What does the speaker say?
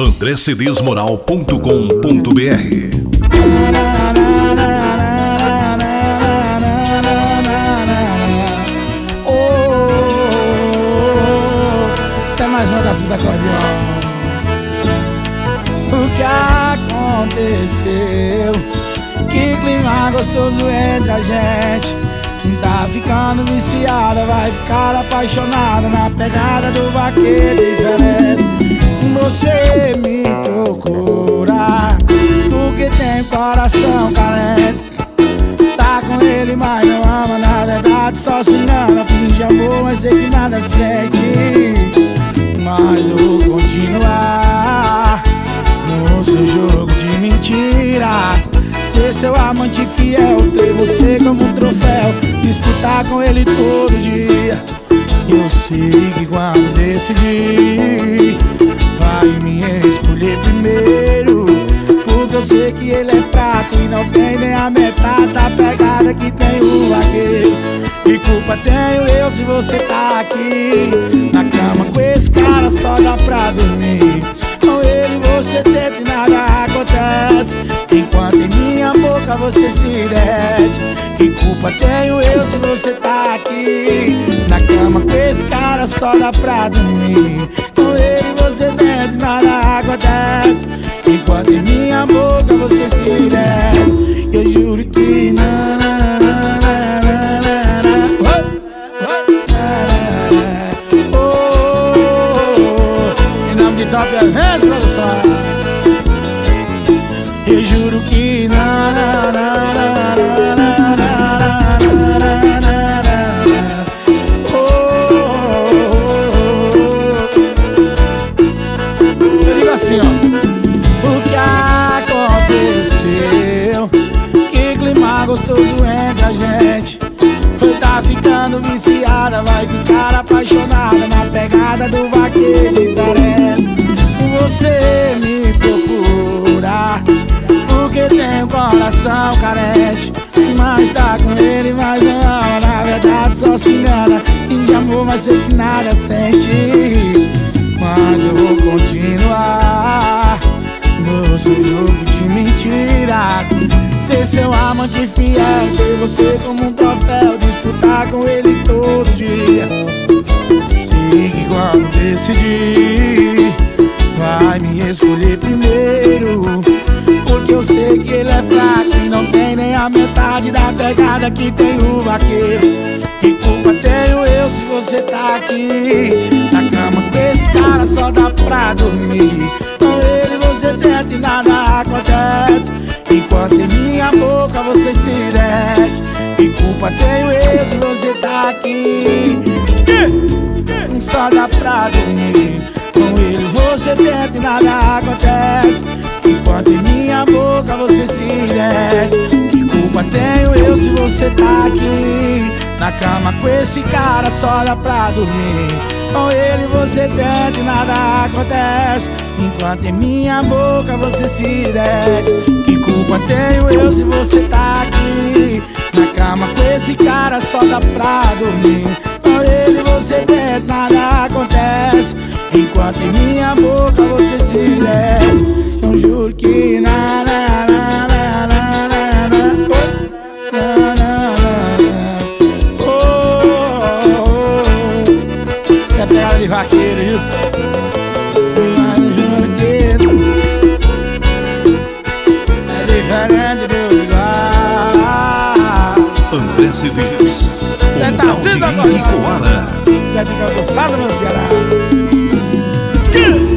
andrecedesmoral.com.br Isso é mais uma dessas acordeões. O que aconteceu? Que clima gostoso entre a gente. Tá ficando viciada, vai ficar apaixonada na pegada do vaqueiro diferente. Você me procura, porque tem coração carente. Tá com ele, mas não ama, na verdade só se engana. Finge amor, mas sei que nada sente. Mas eu vou continuar no seu jogo de mentiras. Ser seu amante fiel, ter você como um troféu. Disputar com ele todo dia. Eu sei que quando decidir, você tá aqui na cama com esse cara só dá pra dormir. Com ele você tenta e nada acontece. Enquanto em minha boca você se derrete. Que culpa tenho eu se você tá aqui na cama com esse cara só dá pra dormir. Top Events, produção Eu juro que na, na, na, na, na, na, na, na, na. Oh, Eu digo assim, ó O que aconteceu? Que clima gostoso entre a gente Tá ficando viciada, vai ficar apaixonada Na pegada do vaqueiro Você me procura. Porque tem um coração carente Mas tá com ele, mas não ama Na verdade só se engana. Finge amor, mas sei que nada sente. Mas eu vou continuar. No seu jogo de mentiras. Ser seu amante fiel Ter você como um troféu Disputar com ele que tem o vaqueiro Que culpa tenho eu se você tá aqui. Na cama com esse cara só dá pra dormir. Com ele você tenta e nada acontece. Enquanto em minha boca você se derrete. Que culpa tenho eu se você tá aqui. Só dá pra dormir. Com ele você tenta e nada acontece. Enquanto em minha boca você se derrete. Que culpa tenho eu cama com esse cara só dá pra dormir. Com ele você tenta e nada acontece. Enquanto em minha boca você se derrete. Que culpa tenho eu se você tá aqui? Na cama com esse cara só dá pra dormir. Com ele você tenta e nada acontece. Enquanto em minha boca você se Ipuara. E a de Campo Sado, no Ceará. Skill!